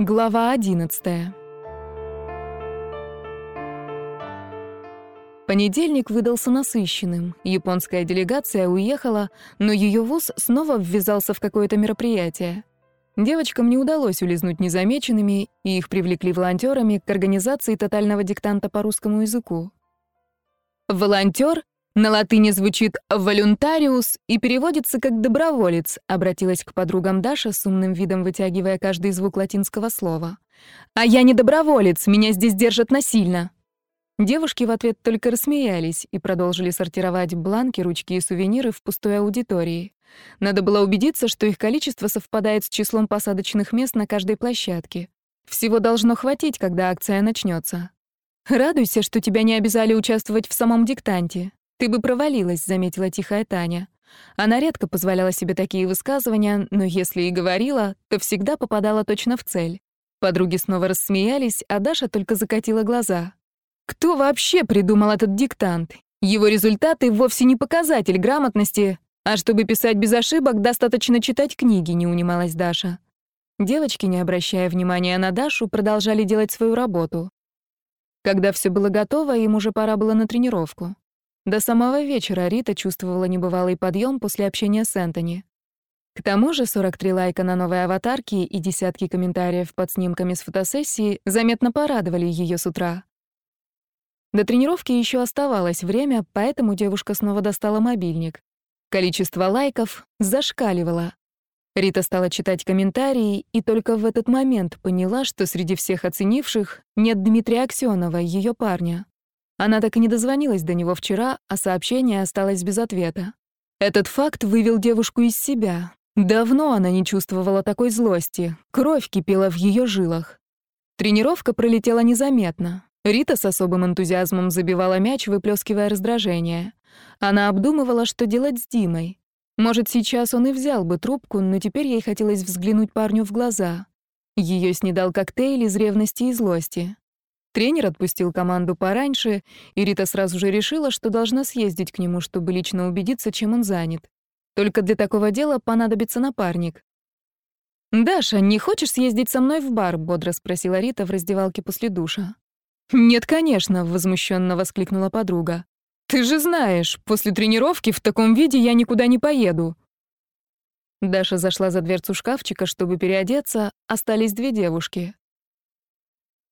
Глава 11. Понедельник выдался насыщенным. Японская делегация уехала, но ее вуз снова ввязался в какое-то мероприятие. Девочкам не удалось улизнуть незамеченными, и их привлекли волонтерами к организации тотального диктанта по русскому языку. Волонтер на латыни звучит «волюнтариус» и переводится как «доброволец», обратилась к подругам Даша с умным видом, вытягивая каждый звук латинского слова. «А я не доброволец, меня здесь держат насильно». Девушки в ответ только рассмеялись и продолжили сортировать бланки, ручки и сувениры в пустой аудитории. Надо было убедиться, что их количество совпадает с числом посадочных мест на каждой площадке. Всего должно хватить, когда акция начнется. Радуйся, что тебя не обязали участвовать в самом диктанте. «Ты бы провалилась», — заметила тихая Таня. Она редко позволяла себе такие высказывания, но если и говорила, то всегда попадала точно в цель. Подруги снова рассмеялись, а Даша только закатила глаза. Кто вообще придумал этот диктант? Его результаты вовсе не показатель грамотности, а чтобы писать без ошибок, достаточно читать книги, не унималась Даша. Девочки, не обращая внимания на Дашу, продолжали делать свою работу. Когда все было готово, им уже пора было на тренировку. До самого вечера Рита чувствовала небывалый подъем после общения с Энтони. К тому же 43 лайка на новой аватарке и десятки комментариев под снимками с фотосессии заметно порадовали ее с утра. До тренировки еще оставалось время, поэтому девушка снова достала мобильник. Количество лайков зашкаливало. Рита стала читать комментарии и только в этот момент поняла, что среди всех оценивших нет Дмитрия Аксёнова, ее парня. Она так и не дозвонилась до него вчера, а сообщение осталось без ответа. Этот факт вывел девушку из себя. Давно она не чувствовала такой злости. Кровь кипела в ее жилах. Тренировка пролетела незаметно. Рита с особым энтузиазмом забивала мяч, выплескивая раздражение. Она обдумывала, что делать с Димой. Может, сейчас он и взял бы трубку, но теперь ей хотелось взглянуть парню в глаза. Ее снедал коктейль из ревности и злости. Тренер отпустил команду пораньше, и Рита сразу же решила, что должна съездить к нему, чтобы лично убедиться, чем он занят. Только для такого дела понадобится напарник. «Даша, не хочешь съездить со мной в бар?» — бодро спросила Рита в раздевалке после душа. «Нет, конечно», — возмущенно воскликнула подруга. «Ты же знаешь, после тренировки в таком виде я никуда не поеду». Даша зашла за дверцу шкафчика, чтобы переодеться, остались две девушки.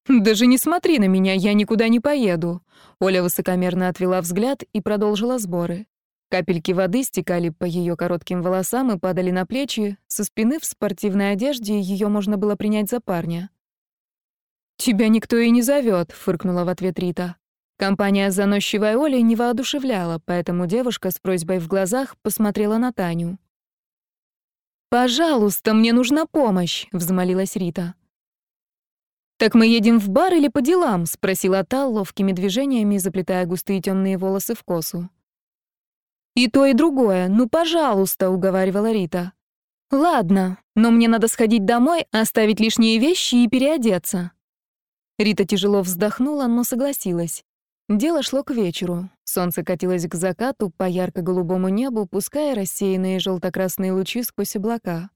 «Даже не смотри на меня, я никуда не поеду». Оля высокомерно отвела взгляд и продолжила сборы. Капельки воды стекали по ее коротким волосам и падали на плечи. Со спины в спортивной одежде ее можно было принять за парня. «Тебя никто и не зовет, фыркнула в ответ Рита. Компания заносчивой Олей не воодушевляла, поэтому девушка с просьбой в глазах посмотрела на Таню. «Пожалуйста, мне нужна помощь», — взмолилась Рита. «Так мы едем в бар или по делам?» — спросила та, ловкими движениями заплетая густые темные волосы в косу. «И то, и другое. Ну, пожалуйста», — уговаривала Рита. «Ладно, но мне надо сходить домой, оставить лишние вещи и переодеться». Рита тяжело вздохнула, но согласилась. Дело шло к вечеру. Солнце катилось к закату по ярко-голубому небу, пуская рассеянные желто-красные лучи сквозь облака.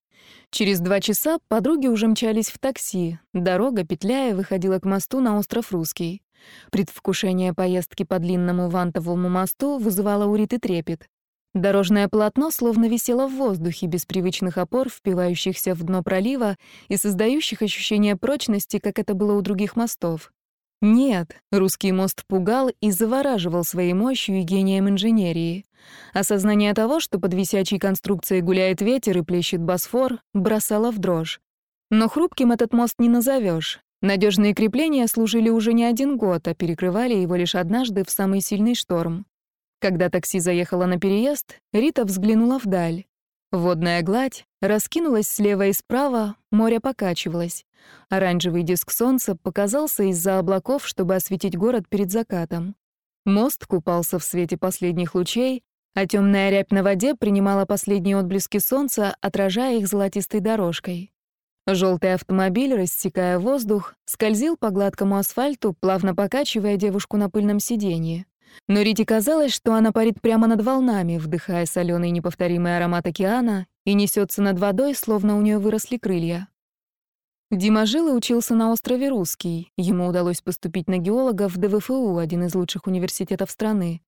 Через два часа подруги уже мчались в такси. Дорога, петляя, выходила к мосту на остров Русский. Предвкушение поездки по длинному вантовому мосту вызывало у Риты трепет. Дорожное полотно словно висело в воздухе, без привычных опор, впивающихся в дно пролива и создающих ощущение прочности, как это было у других мостов. Нет, русский мост пугал и завораживал своей мощью и гением инженерии. Осознание того, что под висячей конструкцией гуляет ветер и плещет Босфор, бросало в дрожь. Но хрупким этот мост не назовешь. Надежные крепления служили уже не один год, а перекрывали его лишь однажды в самый сильный шторм. Когда такси заехало на переезд, Рита взглянула вдаль. Водная гладь раскинулась слева и справа, море покачивалось. Оранжевый диск солнца показался из-за облаков, чтобы осветить город перед закатом. Мост купался в свете последних лучей, а темная рябь на воде принимала последние отблески солнца, отражая их золотистой дорожкой. Желтый автомобиль, рассекая воздух, скользил по гладкому асфальту, плавно покачивая девушку на пыльном сиденье. Но Рите казалось, что она парит прямо над волнами, вдыхая соленый неповторимый аромат океана и несется над водой, словно у нее выросли крылья. Дима жил и учился на острове Русский. Ему удалось поступить на геолога в ДВФУ, один из лучших университетов страны.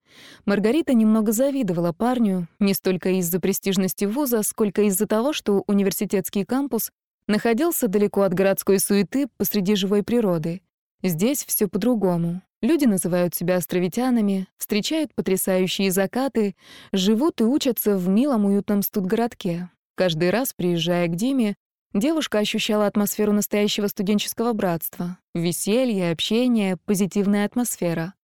Маргарита немного завидовала парню, не столько из-за престижности вуза, сколько из-за того, что университетский кампус находился далеко от городской суеты посреди живой природы. Здесь все по-другому. Люди называют себя островитянами, встречают потрясающие закаты, живут и учатся в милом уютном студгородке. Каждый раз, приезжая к Диме, Девушка ощущала атмосферу настоящего студенческого братства. Веселье, общение, позитивная атмосфера.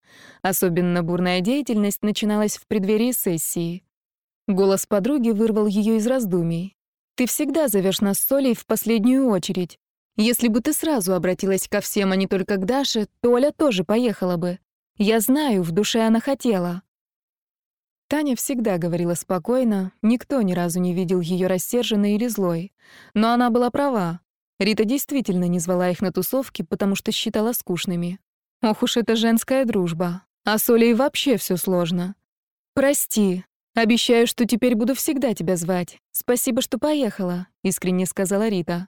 Особенно бурная деятельность начиналась в преддверии сессии. Голос подруги вырвал ее из раздумий. «Ты всегда зовешь нас с Олей в последнюю очередь. Если бы ты сразу обратилась ко всем, а не только к Даше, то Оля тоже поехала бы. Я знаю, в душе она хотела. Таня всегда говорила спокойно, никто ни разу не видел ее рассерженной или злой. Но она была права. Рита действительно не звала их на тусовки, потому что считала скучными. Ох уж это женская дружба. А с Олей вообще все сложно. «Прости. Обещаю, что теперь буду всегда тебя звать. Спасибо, что поехала», — искренне сказала Рита.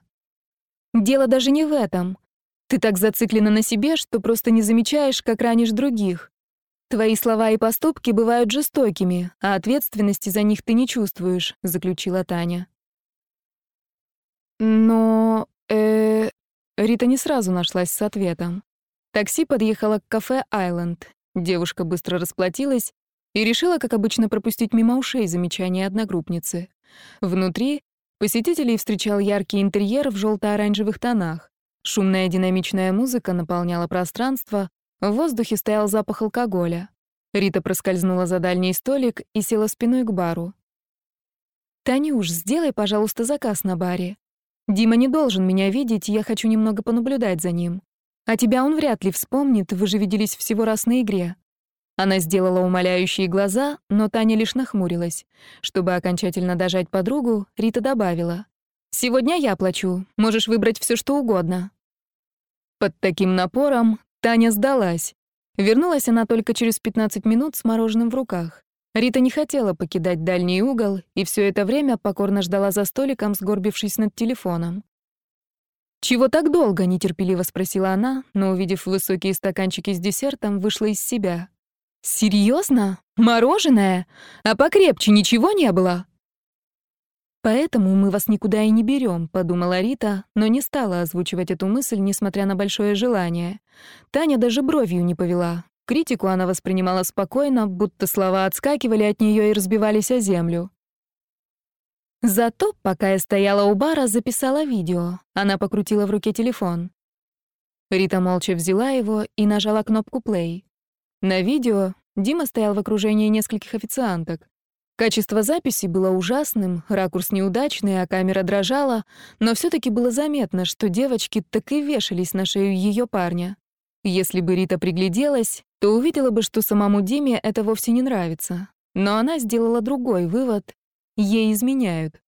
«Дело даже не в этом. Ты так зациклена на себе, что просто не замечаешь, как ранишь других. «Твои слова и поступки бывают жестокими, а ответственности за них ты не чувствуешь», — заключила Таня. Но... э Рита не сразу нашлась с ответом. Такси подъехало к кафе «Айленд». Девушка быстро расплатилась и решила, как обычно, пропустить мимо ушей замечания одногруппницы. Внутри посетителей встречал яркий интерьер в желто оранжевых тонах. Шумная динамичная музыка наполняла пространство, в воздухе стоял запах алкоголя. Рита проскользнула за дальний столик и села спиной к бару. «Танюш, сделай, пожалуйста, заказ на баре. Дима не должен меня видеть, я хочу немного понаблюдать за ним. А тебя он вряд ли вспомнит, вы же виделись всего раз на игре». Она сделала умоляющие глаза, но Таня лишь нахмурилась. Чтобы окончательно дожать подругу, Рита добавила. «Сегодня я плачу. Можешь выбрать все, что угодно». Под таким напором Таня сдалась. Вернулась она только через 15 минут с мороженым в руках. Рита не хотела покидать дальний угол и все это время покорно ждала за столиком, сгорбившись над телефоном. «Чего так долго?» — нетерпеливо спросила она, но, увидев высокие стаканчики с десертом, вышла из себя. «Серьезно? Мороженое? А покрепче ничего не было?» «Поэтому мы вас никуда и не берем», — подумала Рита, но не стала озвучивать эту мысль, несмотря на большое желание. Таня даже бровью не повела. Критику она воспринимала спокойно, будто слова отскакивали от нее и разбивались о землю. Зато, пока я стояла у бара, записала видео. Она покрутила в руке телефон. Рита молча взяла его и нажала кнопку «плей». На видео Дима стоял в окружении нескольких официанток. Качество записи было ужасным, ракурс неудачный, а камера дрожала, но все таки было заметно, что девочки так и вешались на шею ее парня. Если бы Рита пригляделась, то увидела бы, что самому Диме это вовсе не нравится. Но она сделала другой вывод — ей изменяют.